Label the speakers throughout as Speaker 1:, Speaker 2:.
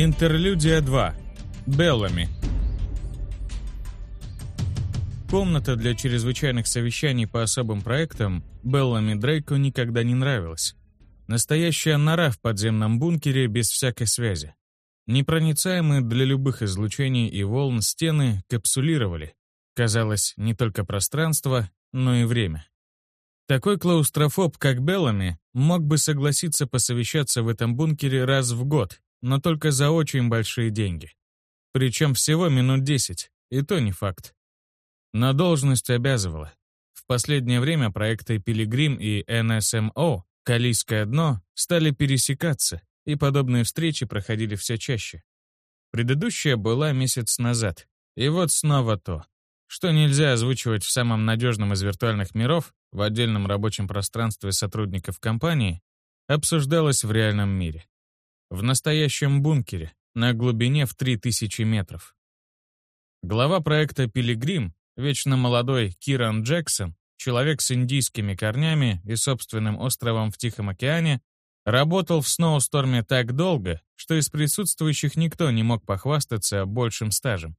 Speaker 1: Интерлюдия 2. Беллами. Комната для чрезвычайных совещаний по особым проектам Беллами Дрейку никогда не нравилась. Настоящая нора в подземном бункере без всякой связи. Непроницаемые для любых излучений и волн стены капсулировали. Казалось, не только пространство, но и время. Такой клаустрофоб, как Беллами, мог бы согласиться посовещаться в этом бункере раз в год, но только за очень большие деньги. Причем всего минут 10, и то не факт. Но должность обязывала. В последнее время проекты «Пилигрим» и «НСМО» «Калийское дно» стали пересекаться, и подобные встречи проходили все чаще. Предыдущая была месяц назад, и вот снова то, что нельзя озвучивать в самом надежном из виртуальных миров, в отдельном рабочем пространстве сотрудников компании, обсуждалось в реальном мире. В настоящем бункере, на глубине в 3000 метров. Глава проекта «Пилигрим», вечно молодой Киран Джексон, человек с индийскими корнями и собственным островом в Тихом океане, Работал в Сноусторме так долго, что из присутствующих никто не мог похвастаться большим стажем.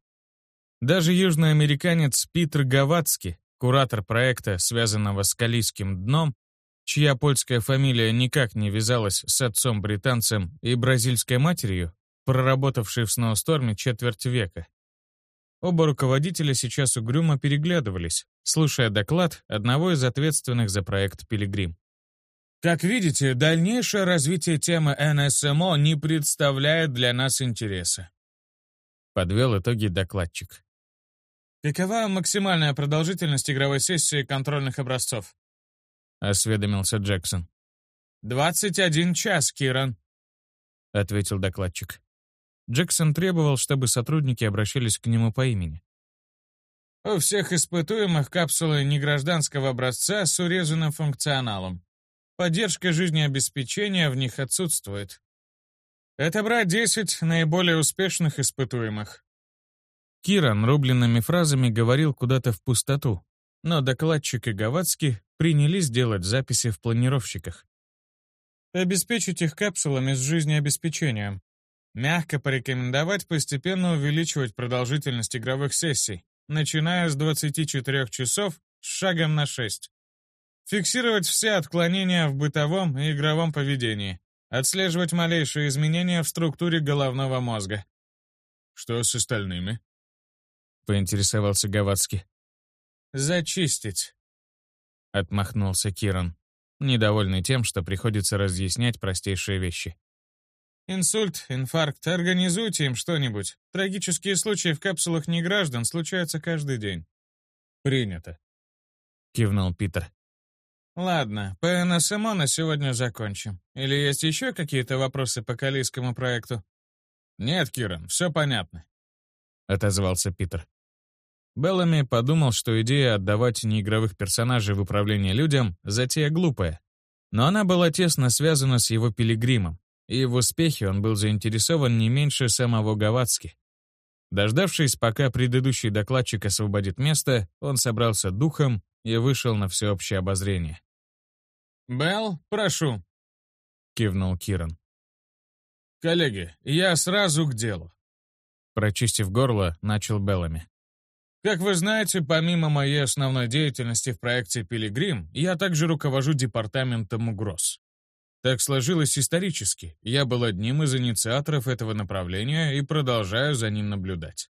Speaker 1: Даже южноамериканец Питер Гавацки, куратор проекта, связанного с Калийским дном, чья польская фамилия никак не вязалась с отцом-британцем и бразильской матерью, проработавший в Сноусторме четверть века. Оба руководителя сейчас угрюмо переглядывались, слушая доклад одного из ответственных за проект «Пилигрим». Как видите, дальнейшее развитие темы НСМО не представляет для нас интереса. Подвел итоги докладчик. Какова максимальная продолжительность игровой сессии контрольных образцов? Осведомился Джексон. «Двадцать один час, Киран», — ответил докладчик. Джексон требовал, чтобы сотрудники обращались к нему по имени. «У всех испытуемых капсулы негражданского образца с урезанным функционалом. Поддержка жизнеобеспечения в них отсутствует. Это брать 10 наиболее успешных испытуемых. Киран рубленными фразами говорил куда-то в пустоту, но докладчик и Гавацкий принялись делать записи в планировщиках. Обеспечить их капсулами с жизнеобеспечением. Мягко порекомендовать постепенно увеличивать продолжительность игровых сессий, начиная с 24 часов с шагом на 6. Фиксировать все отклонения в бытовом и игровом поведении. Отслеживать малейшие изменения в структуре головного мозга. «Что с остальными?» — поинтересовался Гавацкий. «Зачистить», — отмахнулся Киран, недовольный тем, что приходится разъяснять простейшие вещи. «Инсульт, инфаркт, организуйте им что-нибудь. Трагические случаи в капсулах неграждан случаются каждый день». «Принято», — кивнул Питер. Ладно, по НСМО на сегодня закончим. Или есть еще какие-то вопросы по калийскому проекту? Нет, Киран, все понятно. Отозвался Питер. Беллами подумал, что идея отдавать неигровых персонажей в управление людям — затея глупая. Но она была тесно связана с его пилигримом, и в успехе он был заинтересован не меньше самого Гавацки. Дождавшись, пока предыдущий докладчик освободит место, он собрался духом и вышел на всеобщее обозрение. «Белл, прошу», — кивнул Киран. «Коллеги, я сразу к делу», — прочистив горло, начал Беллами. «Как вы знаете, помимо моей основной деятельности в проекте «Пилигрим», я также руковожу департаментом угроз. Так сложилось исторически, я был одним из инициаторов этого направления и продолжаю за ним наблюдать.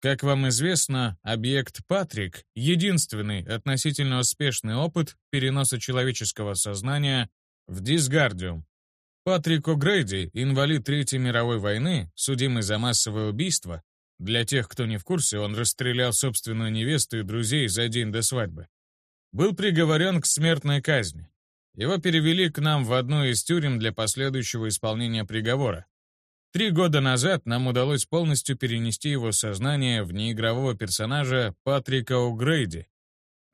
Speaker 1: Как вам известно, объект Патрик — единственный относительно успешный опыт переноса человеческого сознания в Дисгардиум. Патрик О'Грейди, инвалид Третьей мировой войны, судимый за массовое убийство. Для тех, кто не в курсе, он расстрелял собственную невесту и друзей за день до свадьбы. Был приговорен к смертной казни. Его перевели к нам в одну из тюрем для последующего исполнения приговора. Три года назад нам удалось полностью перенести его сознание в неигрового персонажа Патрика О'Грейди,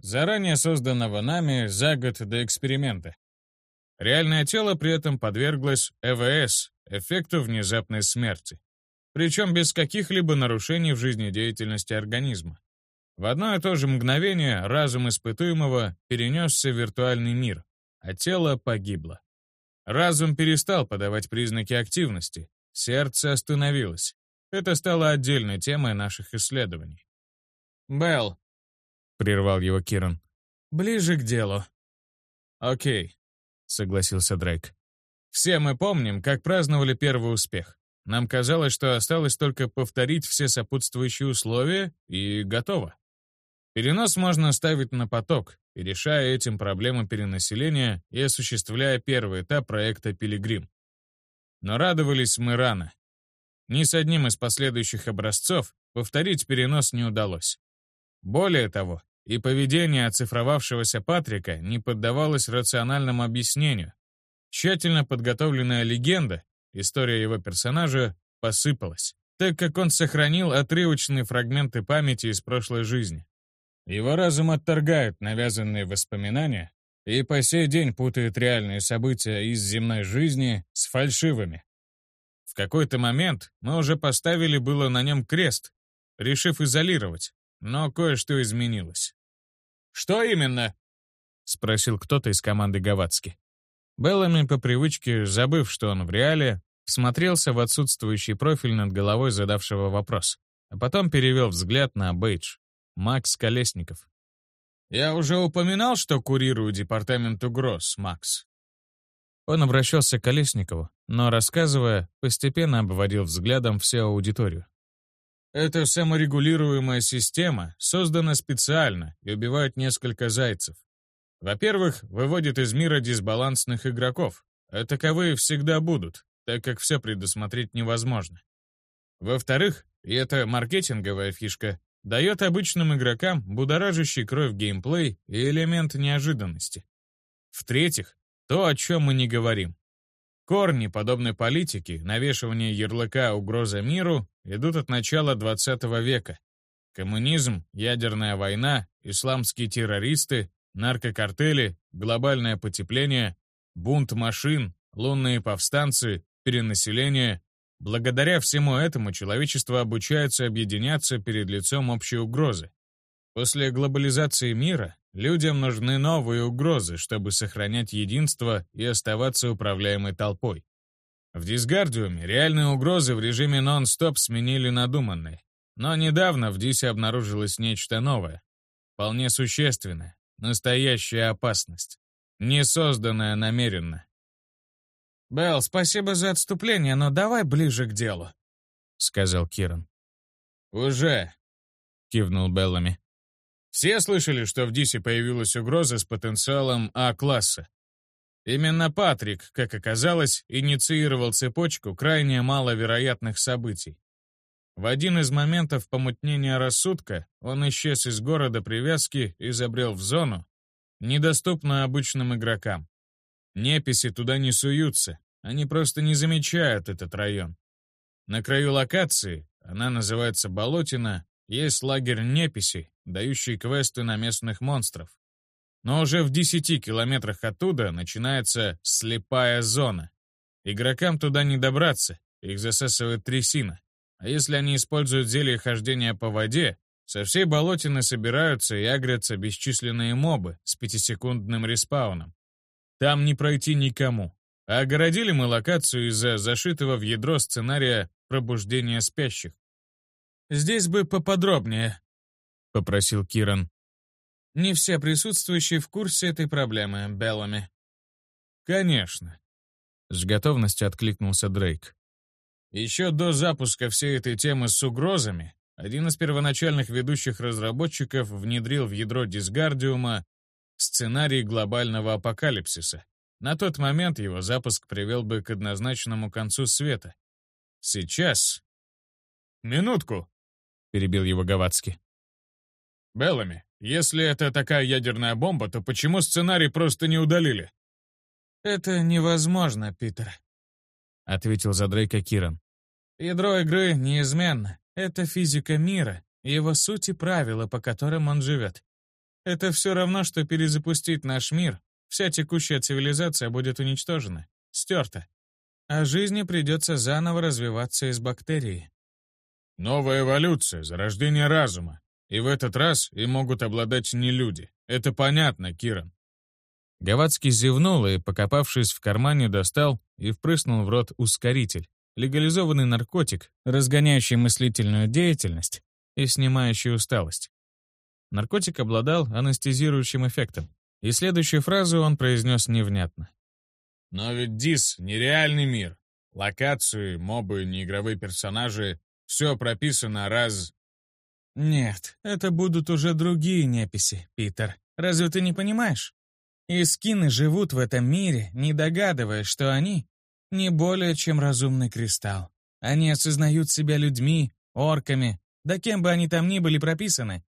Speaker 1: заранее созданного нами за год до эксперимента. Реальное тело при этом подверглось ЭВС, эффекту внезапной смерти, причем без каких-либо нарушений в жизнедеятельности организма. В одно и то же мгновение разум испытуемого перенесся в виртуальный мир, а тело погибло. Разум перестал подавать признаки активности, сердце остановилось. Это стало отдельной темой наших исследований. «Белл», — прервал его Киран, — «ближе к делу». «Окей», — согласился Дрейк. «Все мы помним, как праздновали первый успех. Нам казалось, что осталось только повторить все сопутствующие условия, и готово. Перенос можно ставить на поток, и решая этим проблему перенаселения и осуществляя первый этап проекта «Пилигрим». Но радовались мы рано. Ни с одним из последующих образцов повторить перенос не удалось. Более того, и поведение оцифровавшегося Патрика не поддавалось рациональному объяснению. Тщательно подготовленная легенда, история его персонажа, посыпалась, так как он сохранил отрывочные фрагменты памяти из прошлой жизни. Его разум отторгает навязанные воспоминания и по сей день путает реальные события из земной жизни с фальшивыми. В какой-то момент мы уже поставили было на нем крест, решив изолировать, но кое-что изменилось. «Что именно?» — спросил кто-то из команды Гавацки. Беллами по привычке, забыв, что он в реале, всмотрелся в отсутствующий профиль над головой задавшего вопрос, а потом перевел взгляд на бейдж. Макс Колесников. «Я уже упоминал, что курирую департамент угроз, Макс». Он обращался к Колесникову, но, рассказывая, постепенно обводил взглядом всю аудиторию. Эта саморегулируемая система создана специально и убивает несколько зайцев. Во-первых, выводит из мира дисбалансных игроков, а таковые всегда будут, так как все предусмотреть невозможно. Во-вторых, и это маркетинговая фишка, дает обычным игрокам будоражащий кровь геймплей и элемент неожиданности. В-третьих, то, о чем мы не говорим. Корни подобной политики, навешивание ярлыка «угроза миру» идут от начала 20 века. Коммунизм, ядерная война, исламские террористы, наркокартели, глобальное потепление, бунт машин, лунные повстанцы, перенаселение, Благодаря всему этому человечество обучается объединяться перед лицом общей угрозы. После глобализации мира людям нужны новые угрозы, чтобы сохранять единство и оставаться управляемой толпой. В Дисгардиуме реальные угрозы в режиме нон-стоп сменили надуманные. Но недавно в Дисе обнаружилось нечто новое. Вполне существенное. Настоящая опасность. Не созданная намеренно. «Белл, спасибо за отступление, но давай ближе к делу», — сказал Киран. «Уже», — кивнул Беллами. «Все слышали, что в Дисе появилась угроза с потенциалом А-класса? Именно Патрик, как оказалось, инициировал цепочку крайне маловероятных событий. В один из моментов помутнения рассудка он исчез из города привязки и забрел в зону, недоступную обычным игрокам. Неписи туда не суются, они просто не замечают этот район. На краю локации, она называется Болотина, есть лагерь неписи, дающий квесты на местных монстров. Но уже в 10 километрах оттуда начинается слепая зона. Игрокам туда не добраться, их засасывает трясина. А если они используют зелье хождения по воде, со всей болотины собираются и агрятся бесчисленные мобы с пятисекундным респауном. Там не пройти никому. А огородили мы локацию из-за зашитого в ядро сценария пробуждения спящих. «Здесь бы поподробнее», — попросил Киран. «Не все присутствующие в курсе этой проблемы, Беллами». «Конечно», — с готовностью откликнулся Дрейк. Еще до запуска всей этой темы с угрозами, один из первоначальных ведущих разработчиков внедрил в ядро Дисгардиума сценарий глобального апокалипсиса. На тот момент его запуск привел бы к однозначному концу света. Сейчас... «Минутку!» — перебил его Гавацкий. «Беллами, если это такая ядерная бомба, то почему сценарий просто не удалили?» «Это невозможно, Питер», — ответил за Дрейка Киран. «Ядро игры неизменно. Это физика мира, его суть и правила, по которым он живет. Это все равно, что перезапустить наш мир, Вся текущая цивилизация будет уничтожена, стерта. А жизни придется заново развиваться из бактерий. Новая эволюция, зарождение разума. И в этот раз им могут обладать не люди. Это понятно, Киран. Гавацкий зевнул и, покопавшись в кармане, достал и впрыснул в рот ускоритель, легализованный наркотик, разгоняющий мыслительную деятельность и снимающий усталость. Наркотик обладал анестезирующим эффектом, и следующую фразу он произнес невнятно.
Speaker 2: «Но ведь Дис — нереальный мир. Локации, мобы, неигровые персонажи — все прописано раз...»
Speaker 1: «Нет, это будут уже другие неписи, Питер. Разве ты не понимаешь? И скины живут в этом мире, не догадываясь, что они не более чем разумный кристалл. Они осознают себя людьми, орками, да кем бы они там ни были прописаны.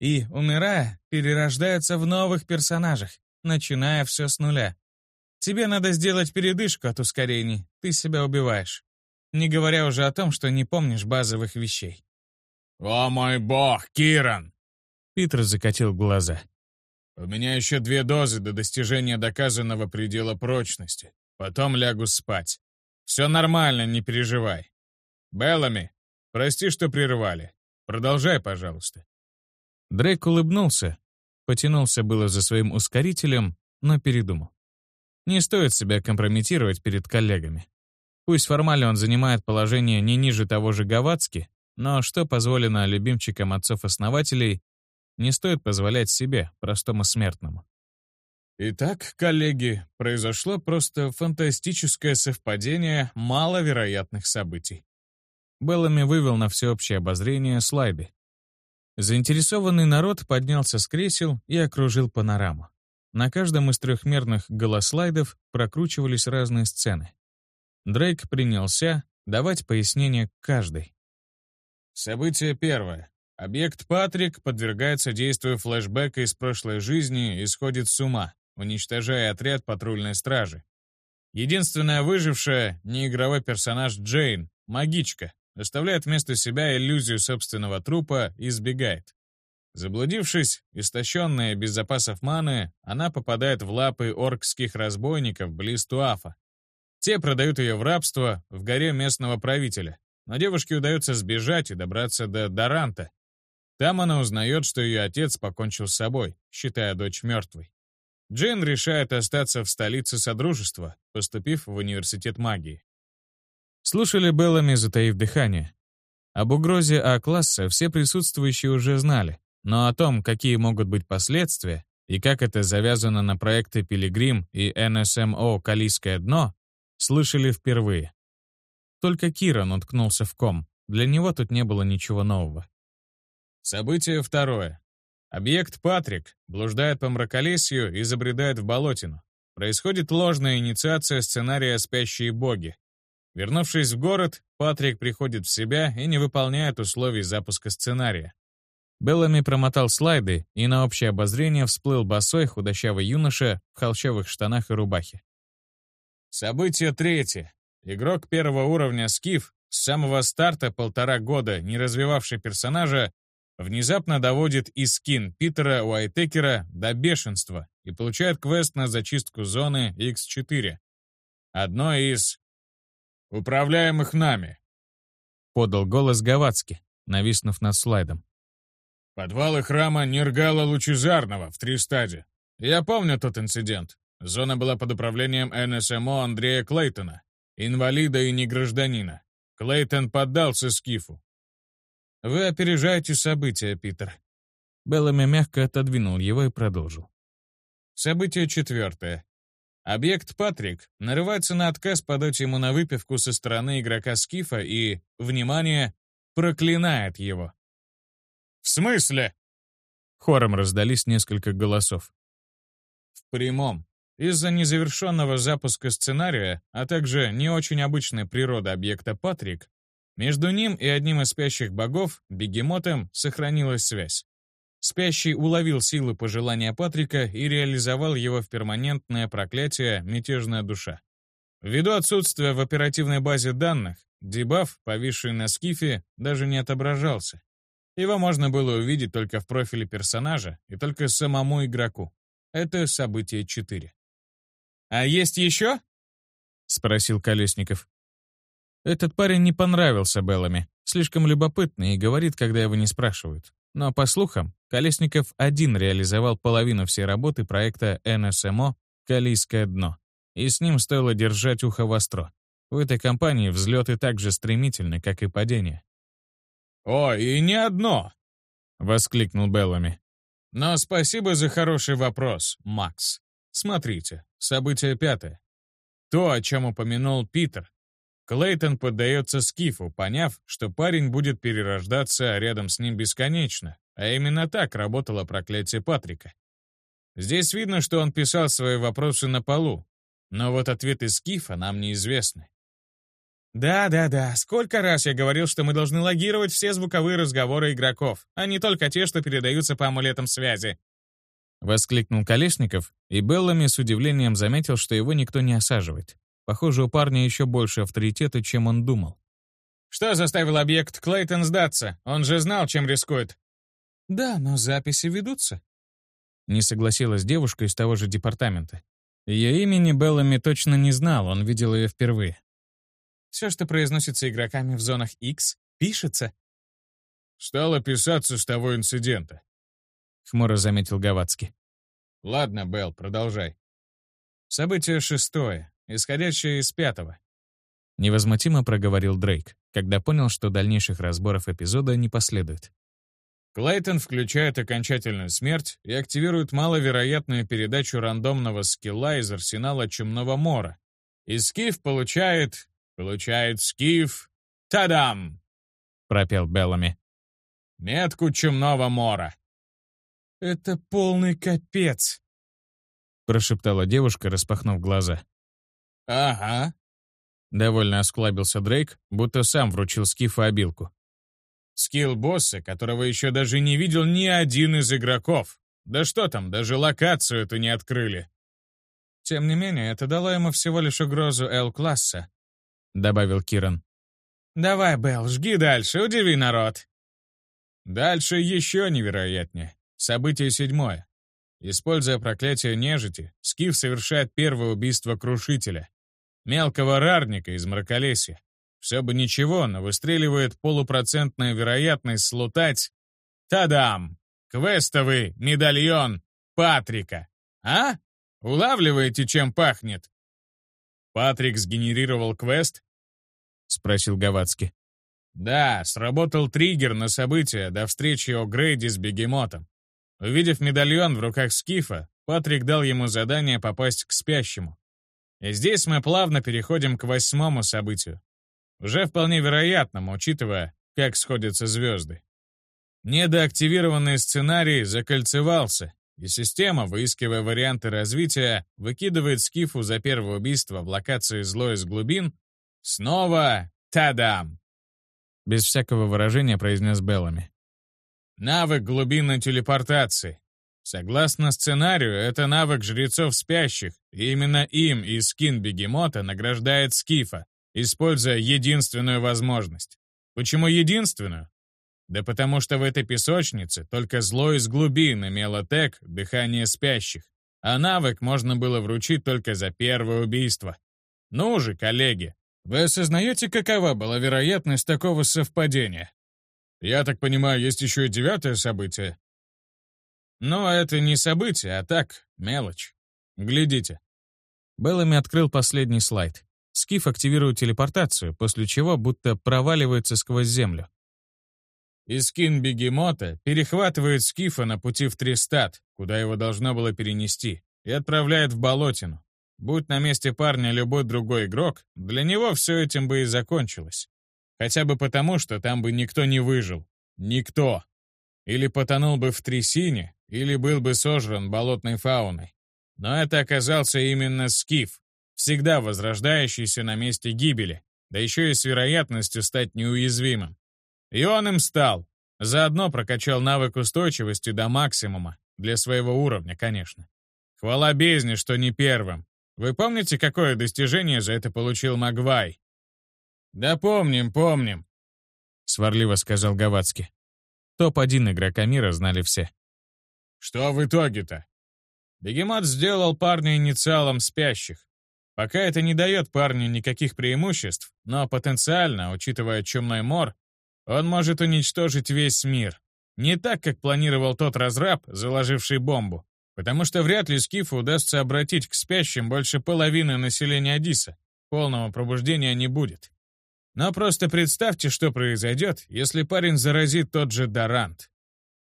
Speaker 1: И, умирая, перерождаются в новых персонажах, начиная все с нуля. Тебе надо сделать передышку от ускорений, ты себя убиваешь. Не говоря уже о том, что не помнишь базовых вещей.
Speaker 2: «О мой бог, Киран!»
Speaker 1: Питер закатил глаза.
Speaker 2: «У меня еще две дозы до достижения доказанного предела прочности. Потом лягу спать. Все нормально, не переживай. Беллами, прости, что прервали. Продолжай, пожалуйста».
Speaker 1: Дрейк улыбнулся, потянулся было за своим ускорителем, но передумал. Не стоит себя компрометировать перед коллегами. Пусть формально он занимает положение не ниже того же Гавацки, но что позволено любимчикам отцов-основателей, не стоит позволять себе, простому смертному.
Speaker 2: Итак, коллеги, произошло просто фантастическое совпадение маловероятных событий.
Speaker 1: Беллами вывел на всеобщее обозрение слайды. Заинтересованный народ поднялся с кресел и окружил панораму. На каждом из трехмерных голослайдов прокручивались разные сцены. Дрейк принялся давать пояснения к каждой.
Speaker 2: Событие первое. Объект Патрик подвергается действию флешбека из прошлой жизни и сходит с ума, уничтожая отряд патрульной стражи. Единственная выжившая — неигровой персонаж Джейн, магичка, оставляет вместо себя иллюзию собственного трупа и сбегает. Заблудившись, истощенная без запасов маны, она попадает в лапы оркских разбойников близ Туафа. Те продают ее в рабство в горе местного правителя, но девушке удается сбежать и добраться до Даранта. Там она узнает, что ее отец покончил с собой, считая дочь мертвой. Джейн решает остаться в столице Содружества, поступив в университет магии.
Speaker 1: Слушали Беллами, затаив дыхание. Об угрозе А-класса все присутствующие уже знали, но о том, какие могут быть последствия и как это завязано на проекты «Пилигрим» и НСМО «Калийское дно», слышали впервые. Только Киран уткнулся в ком, для него тут не было ничего нового.
Speaker 2: Событие второе. Объект Патрик блуждает по мраколесью и забредает в болотину. Происходит ложная инициация сценария «Спящие боги». Вернувшись в город, Патрик приходит в себя и не выполняет условий запуска сценария.
Speaker 1: Беллами промотал слайды, и на общее обозрение всплыл босой худощавый юноша в холщовых штанах и рубахе.
Speaker 2: Событие третье. Игрок первого уровня Скиф, с самого старта полтора года не развивавший персонажа, внезапно доводит и скин Питера Уайтекера до бешенства и получает квест на зачистку зоны X4. Одно из «Управляемых нами», —
Speaker 1: подал голос Гавацки, нависнув над слайдом.
Speaker 2: «Подвалы храма Нергала Лучезарного в три стадии. Я помню тот инцидент. Зона была под управлением НСМО Андрея Клейтона, инвалида и негражданина. Клейтон поддался Скифу.
Speaker 1: Вы опережаете события, Питер. Беллами мягко отодвинул его и продолжил.
Speaker 2: Событие четвертое. Объект Патрик нарывается на отказ подать ему на выпивку со стороны игрока Скифа и, внимание, проклинает его. «В смысле?»
Speaker 1: Хором раздались несколько голосов.
Speaker 2: В прямом. Из-за незавершенного запуска сценария, а также не очень обычной природы объекта Патрик, между ним и одним из спящих богов, бегемотом, сохранилась связь. Спящий уловил силы пожелания Патрика и реализовал его в перманентное проклятие «Мятежная душа». Ввиду отсутствия в оперативной базе данных, дебаф, повисший на скифе, даже не отображался. Его можно было увидеть только в профиле персонажа и только самому игроку. Это событие 4. «А есть еще?» — спросил Колесников.
Speaker 1: Этот парень не понравился Беллами, слишком любопытный и говорит, когда его не спрашивают. Но, по слухам, Колесников один реализовал половину всей работы проекта НСМО «Калийское дно», и с ним стоило держать ухо востро. У этой компании взлеты так же стремительны, как и падения.
Speaker 2: «О, и не одно!»
Speaker 1: — воскликнул Беллами.
Speaker 2: «Но спасибо за хороший вопрос, Макс. Смотрите, событие пятое. То, о чем упомянул Питер. Клейтон поддается Скифу, поняв, что парень будет перерождаться рядом с ним бесконечно, а именно так работало проклятие Патрика. Здесь видно, что он писал свои вопросы на полу, но вот ответы Скифа нам неизвестны. «Да-да-да, сколько раз я говорил, что мы должны логировать все звуковые разговоры игроков, а не только те, что передаются по амулетам связи»,
Speaker 1: Воскликнул Колесников, и Беллами с удивлением заметил, что его никто не осаживает. Похоже, у парня еще больше авторитета, чем он думал.
Speaker 2: «Что заставил объект Клейтон сдаться? Он же знал, чем рискует».
Speaker 1: «Да, но записи ведутся», — не согласилась девушка из того же департамента. Ее имени Беллами точно не знал, он видел ее впервые.
Speaker 2: Все, что произносится игроками в зонах X, пишется. Стало писаться с того инцидента.
Speaker 1: Хмуро заметил Гавацкий.
Speaker 2: Ладно, Белл, продолжай. Событие шестое, исходящее из пятого.
Speaker 1: Невозмутимо проговорил Дрейк, когда понял, что дальнейших разборов эпизода не последует.
Speaker 2: Клейтон включает окончательную смерть и активирует маловероятную передачу рандомного скилла из арсенала Чумного Мора. И Скиф получает Получает скиф. Тадам!
Speaker 1: Пропел Беллами.
Speaker 2: Метку чумного мора.
Speaker 1: Это полный капец. Прошептала девушка, распахнув глаза.
Speaker 2: Ага.
Speaker 1: Довольно осклабился Дрейк, будто сам вручил скифу обилку.
Speaker 2: Скилл босса, которого еще даже не видел ни один из игроков. Да что там, даже локацию эту не открыли. Тем не менее, это дало ему всего лишь угрозу L-класса, добавил Киран. «Давай, Белл, жги дальше, удиви народ». Дальше еще невероятнее. Событие седьмое. Используя проклятие нежити, Скиф совершает первое убийство Крушителя, мелкого рарника из Мраколесья. Все бы ничего, но выстреливает полупроцентная вероятность слутать... Тадам! Квестовый медальон Патрика. А? Улавливаете, чем пахнет? Патрик сгенерировал квест, — спросил Гавацки. «Да, сработал триггер на событие до встречи О'Грейди с бегемотом. Увидев медальон в руках Скифа, Патрик дал ему задание попасть к спящему. И здесь мы плавно переходим к восьмому событию. Уже вполне вероятному, учитывая, как сходятся звезды. Недоактивированный сценарий закольцевался, и система, выискивая варианты развития, выкидывает Скифу за первое убийство в локации «Зло из глубин» Снова тадам!
Speaker 1: Без всякого выражения произнес Беллами.
Speaker 2: Навык глубинной телепортации. Согласно сценарию, это навык жрецов спящих, и именно им и скин бегемота награждает Скифа, используя единственную возможность. Почему единственную? Да потому что в этой песочнице только зло из глубин имело тег «Дыхание спящих», а навык можно было вручить только за первое убийство. Ну же, коллеги, вы осознаете, какова была вероятность такого совпадения? Я так понимаю, есть еще и девятое событие? Но это не событие, а так, мелочь. Глядите.
Speaker 1: Беллами открыл последний слайд. Скиф активирует телепортацию, после чего будто проваливается сквозь землю.
Speaker 2: И скин бегемота перехватывает Скифа на пути в Тристат, куда его должно было перенести, и отправляет в Болотину. Будь на месте парня любой другой игрок, для него все этим бы и закончилось. Хотя бы потому, что там бы никто не выжил. Никто. Или потонул бы в трясине, или был бы сожран болотной фауной. Но это оказался именно Скиф, всегда возрождающийся на месте гибели, да еще и с вероятностью стать неуязвимым. И он им стал. Заодно прокачал навык устойчивости до максимума, для своего уровня, конечно. Хвала бездне, что не первым, вы помните, какое достижение за это получил Магвай?» «Да помним, помним», — сварливо сказал Гавацки.
Speaker 1: Топ-1 игрока мира знали все.
Speaker 2: «Что в итоге-то?» Бегемот сделал парня инициалом спящих. Пока это не дает парню никаких преимуществ, но потенциально, учитывая чумной мор, он может уничтожить весь мир. Не так, как планировал тот разраб, заложивший бомбу, потому что вряд ли Скифу удастся обратить к спящим больше половины населения Адиса. Полного пробуждения не будет. Но просто представьте, что произойдет, если парень заразит тот же Дарант.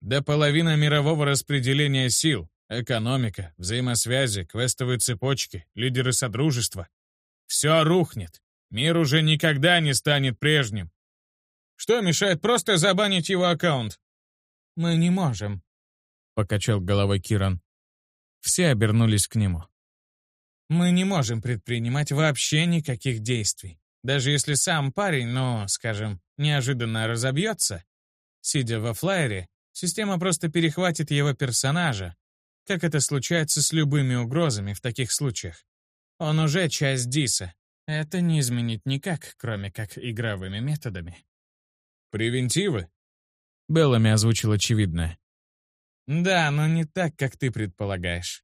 Speaker 2: До половины мирового распределения сил, экономика, взаимосвязи, квестовые цепочки, лидеры Содружества. Все рухнет. Мир уже никогда не станет прежним. Что мешает просто забанить его аккаунт?
Speaker 1: Мы не можем, — покачал головой Киран. Все обернулись к нему. Мы не можем предпринимать вообще никаких действий. Даже если сам парень, ну, скажем, неожиданно разобьется, сидя во флайере, система просто перехватит его персонажа, как это случается с любыми угрозами в таких случаях. Он уже часть Диса. Это не изменить никак, кроме как игровыми методами.
Speaker 2: «Превентивы?»
Speaker 1: Беллами озвучил очевидное. «Да, но не так, как ты предполагаешь».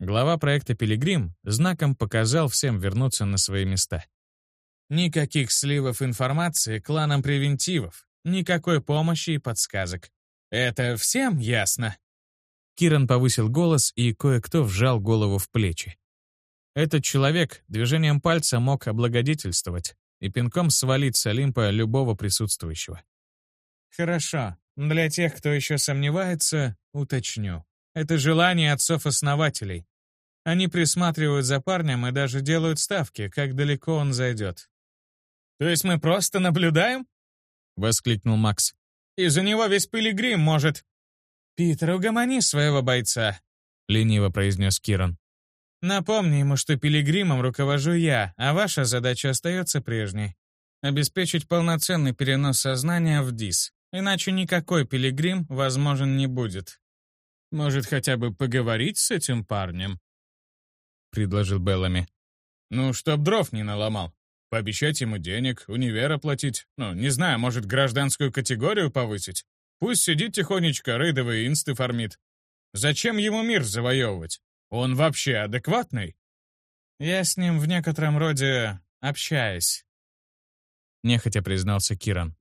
Speaker 1: Глава проекта «Пилигрим» знаком показал всем вернуться на свои места. Никаких сливов информации кланам превентивов, никакой помощи и подсказок. Это всем ясно?» Киран повысил голос, и кое-кто вжал голову в плечи. Этот человек движением пальца мог облагодетельствовать и пинком свалить с Олимпа любого присутствующего. «Хорошо. Для тех, кто еще сомневается, уточню. Это желание отцов-основателей. Они присматривают за парнем и даже делают ставки, как далеко он зайдет. «То есть мы просто наблюдаем?» — воскликнул Макс. «Из-за него весь пилигрим может...» «Питер, угомони своего бойца», — лениво произнес Киран. «Напомни ему, что пилигримом руковожу я, а ваша задача остается прежней. Обеспечить полноценный перенос сознания в ДИС, иначе никакой пилигрим возможен не будет. Может, хотя бы поговорить с этим парнем?» — предложил Беллами.
Speaker 2: «Ну, чтоб дров не наломал. Пообещать ему денег, универ оплатить. Ну, не знаю, может, гражданскую категорию повысить? Пусть сидит тихонечко, рейдовые инсты фармит. Зачем ему мир завоевывать? Он вообще адекватный?
Speaker 1: Я с ним в некотором роде общаюсь. Нехотя признался Киран.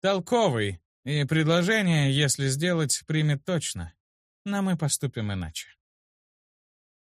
Speaker 1: Толковый, и предложение, если сделать, примет точно. Но мы поступим иначе.